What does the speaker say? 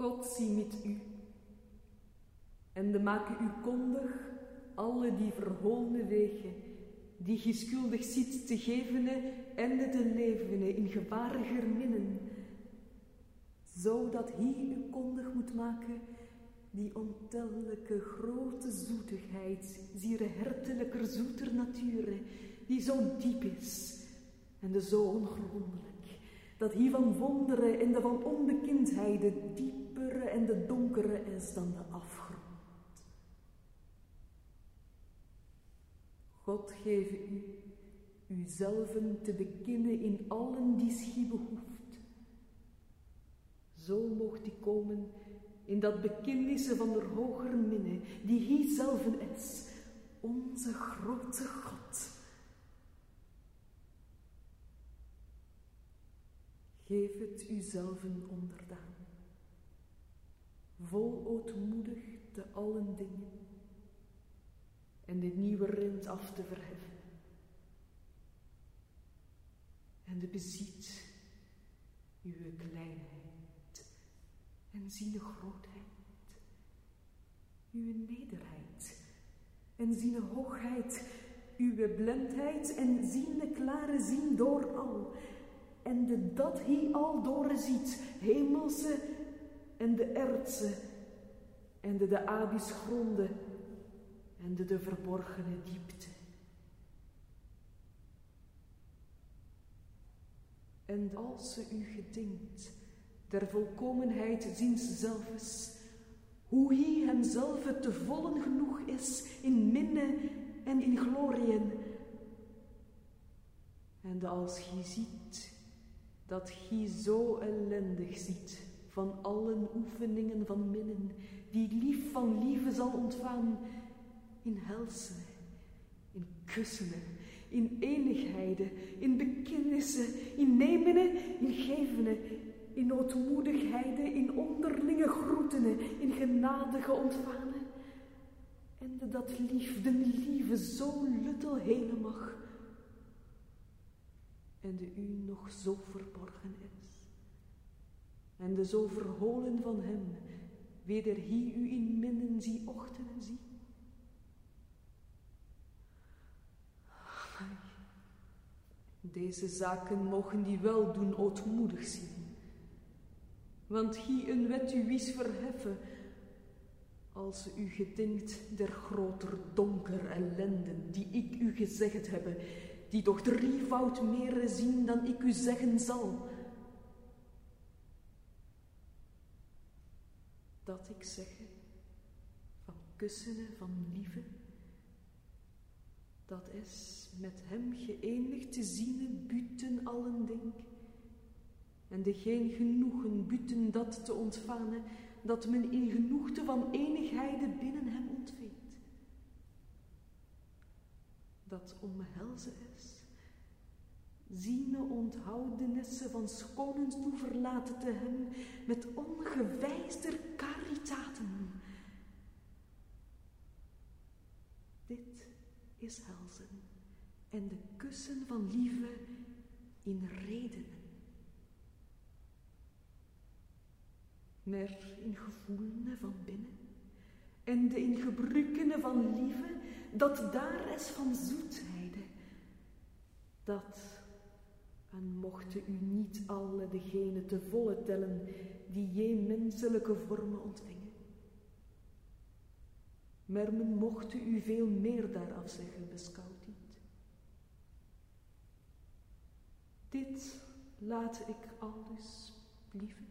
God zie met u. En de maken u kondig alle die verholne wegen, die geschuldig ziet te gevene en te levene in gebariger minnen, zodat hij u kondig moet maken die ontellijke grote zoetigheid, ziere hertelijker zoeter nature, die zo diep is en de zo ongrondelijk, dat hij van wonderen en de van onbekendheid de diepere en de donkere is dan de afgrond. God geef u uzelven te bekennen in allen die schie behoeft. Zo mocht die komen in dat bekennisse van de hoger minne, die hij zelven is, onze grote God. Geef het uzelven onderdaan, vol ootmoedig te allen dingen, en de nieuwe rent af te verheffen. En de bezit uw kleinheid en ziene grootheid, uw nederheid en ziene hoogheid, uw blindheid en ziene klare zien door al, en de dat hij al doorziet, hemelse en de erdse en de de gronden en de, de verborgene diepte. En als ze u gedenkt, der volkomenheid ziens zelfs, hoe hij hemzelf te vollen genoeg is in minne en in glorieën. En als gij ziet dat gij zo ellendig ziet van allen oefeningen van minnen, die lief van lieve zal ontvangen, in helsen, in kussenen, in enigheden, in bekennissen, in nemenen, in gevenen, in noodmoedigheden, in onderlinge groetenen, in genadige ontvangen. En dat liefde, lieve zo luttel heen mag, en de u nog zo verborgen is. En de zo verholen van hem, weder hij u in minnen zie ochtenden zie. Deze zaken mogen die wel doen ootmoedig zien. Want gie een wet u wies verheffen, als u gedenkt der groter donker ellenden, die ik u gezegd heb, die toch drievoud meer zien dan ik u zeggen zal. Dat ik zeg van kussenen van lieve, dat is met hem geënigd te zien buten allen ding. En de geen genoegen buten dat te ontvangen, dat men in genoegte van enigheide binnen hem ontveet. Dat omhelzen is, ziene onthoudenissen van schonens toe verlaten te hem met ongewijster karitaten. Dit is helzen en de kussen van lieve in redenen. Maar in gevoelene van binnen en de in gebruikene van lieve, dat daar is van zoetheid, dat en mochten u niet alle degene te volle tellen die je menselijke vormen ontvingen. Maar men mocht u veel meer daaraf zeggen, beschouwt niet. Dit laat ik aldus, lieve,